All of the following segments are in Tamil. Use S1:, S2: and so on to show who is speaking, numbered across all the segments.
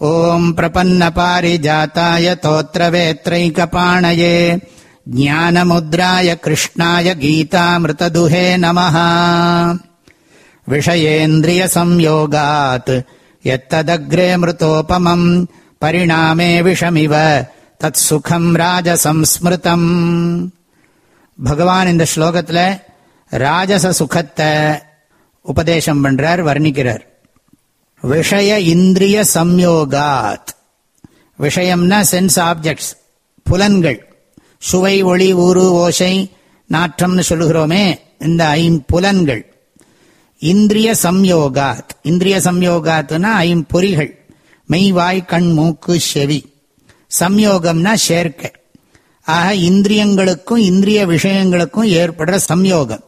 S1: ॐ प्रपन्नपारिजाताय तोत्रवेत्रैकपाणये ज्ञानमुद्राय कृष्णाय गीतामृतदुहे नमः विषयेन्द्रियसंयोगात् यत्तदग्रे मृतोपमम् परिणामे விஷமிவ தத் சுகம் ராஜசம்ஸ்மிருதம் பகவான் இந்த ஸ்லோகத்தில் ராஜச சுகத்தை உபதேசம் பண்றார் வர்ணிக்கிறார் விஷய இந்திரிய சம்யோகாத். விஷயம்னா சென்ஸ் ஆப்ஜெக்ட்ஸ் புலன்கள். சுவை ஒளி ஊறு ஓசை நாற்றம்னு சொல்லுகிறோமே இந்த ஐம்புலன்கள் இந்திரிய சம்யோகாத். இந்திரிய சம்யோகாத்னா ஐம்பொறிகள் மெய் வாய் கண் மூக்கு செவி. சம்யோகம்னா சேர்க்கை. ஆக இந்திரியங்களுக்கும் இந்திரிய விஷயங்களுக்கும் ஏற்படுற சம்யோகம்.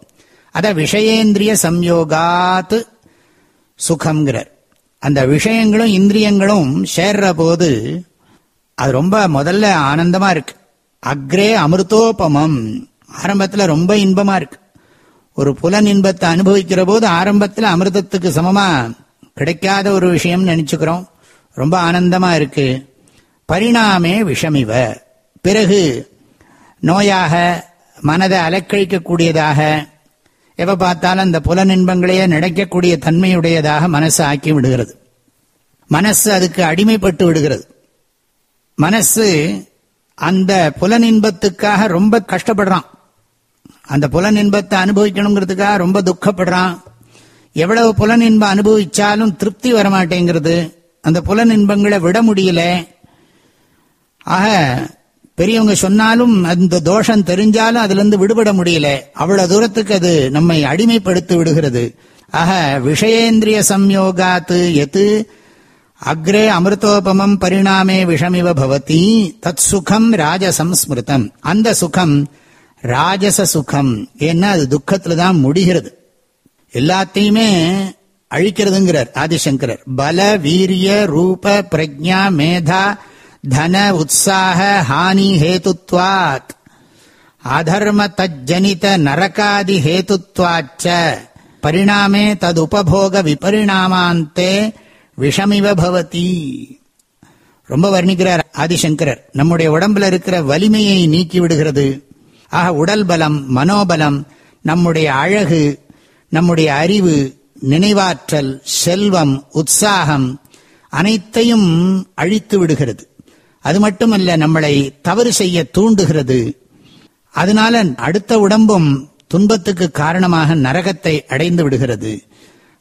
S1: அத விஷயேந்திரிய சம்யோகாத் சுகம்ங்கிறார். அந்த விஷயங்களும் இந்திரியங்களும் சேர்ற போது அது ரொம்ப முதல்ல ஆனந்தமா இருக்கு. அக்ரே அமிர்தோபமம். ஆரம்பத்தில் ரொம்ப இன்பமா இருக்கு. ஒரு புலன் இன்பத்தை அனுபவிக்கிற போது ஆரம்பத்தில் அமிர்தத்துக்கு சமமா கிடைக்காத ஒரு விஷயம் நினைச்சுக்கிறோம். ரொம்ப ஆனந்தமா இருக்கு. பரிணாமே விஷமிவ. பிறகு நோயாக மனதை அலக்கழிக்கக்கூடியதாக எப்போ பார்த்தாலும் அந்த புலன் இன்பங்களையே நினைக்கக்கூடிய தன்மையுடையதாக மனசு ஆக்கி விடுகிறது. மனசு அதுக்கு அடிமைப்பட்டு விடுகிறது. மனசு அந்த புலன் இன்பத்துக்காக ரொம்ப கஷ்டப்படுறான். அந்த புலன் இன்பத்தை அனுபவிக்கணுங்கிறதுக்காக ரொம்ப துக்கப்படுறான். எவ்வளவு புலன் இன்பம் அனுபவிச்சாலும் திருப்தி வரமாட்டேங்கிறது. அந்த புலன் இன்பங்களை விட முடியல. ஆக பெரியவங்க சொன்னாலும் அந்த தோஷம் தெரிஞ்சாலும் அதிலிருந்து விடுபட முடியல. அவ்வளவு தூரத்துக்கு அது நம்மை அடிமைப்படுத்தி விடுகிறது. ஆக விஷயேந்திரிய சம்யோகாத்து எது அக்ரே அமிர்தோபமம் பரிணாமே விஷமிவ பவதி தத் சுகம் ராஜசம்ஸ்மிருதம் அந்த சுகம் ராஜச சுகம். ஏன்னா அது துக்கத்துல தான் முடிகிறது. எல்லாத்தையுமே அழிக்கிறதுங்கிறார் ஆதிசங்கரர். பல வீரிய ரூப பிரஜா மேதா தன உற்சாக ஹானி ஹேத்துவாத். அதர்ம தஜ்ஜனித நரகாதி ஹேத்துவாச்ச. பரிணாமே ததுபோக விபரிணாமாந்தே விஷமிவ பவதி. ரொம்ப வர்ணிக்கிறார் ஆதிசங்கரர். நம்முடைய உடம்புல இருக்கிற வலிமையை நீக்கி விடுகிறது. ஆக உடல் பலம் மனோபலம் நம்முடைய அழகு நம்முடைய அறிவு நினைவாற்றல் செல்வம் உற்சாகம் அனைத்தையும் அழித்து விடுகிறது. அது மட்டுமல்ல நம்மளை தவறு செய்ய தூண்டுகிறது. அதனால அடுத்த உடம்பும் துன்பத்துக்கு காரணமாக நரகத்தை அடைந்து விடுகிறது.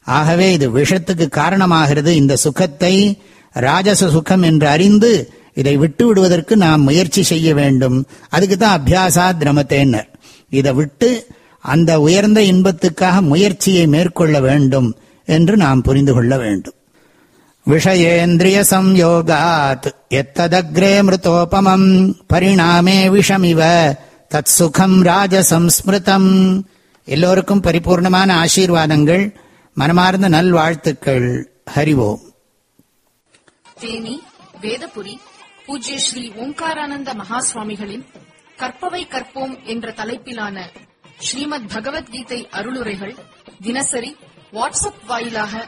S1: ஆகவே இது விஷத்துக்கு காரணமாகிறது. இந்த சுகத்தை ராஜச சுகம் என்று அறிந்து இதை விட்டு விடுவதற்கு நாம் முயற்சி செய்ய வேண்டும். அதுக்கு தான் அபியாசா திரமத்தேன்னர். இதை விட்டு அந்த உயர்ந்த இன்பத்துக்காக முயற்சியை மேற்கொள்ள வேண்டும் என்று நாம் புரிந்து கொள்ள வேண்டும். விஷயேந்திரியசம்யோகாத் எத்ததக்ரே மிருத்தோபமம் பரிணாமே விஷமிவ தத் சுகம் ராஜசம்ஸ்மிருதம். எல்லோருக்கும் பரிபூர்ணமான ஆசீர்வாதங்கள் மனமார்ந்த நல்வாழ்த்துக்கள். ஹரிவோம்
S2: தேனி வேதபுரி பூஜ்ய ஸ்ரீ ஓம்காரானந்த மகா சுவாமிகளின் கற்பவை கற்போம் என்ற தலைப்பிலான ஸ்ரீமத் பகவத்கீதை அருளுரைகள் தினசரி வாட்ஸ்அப் வாயிலாக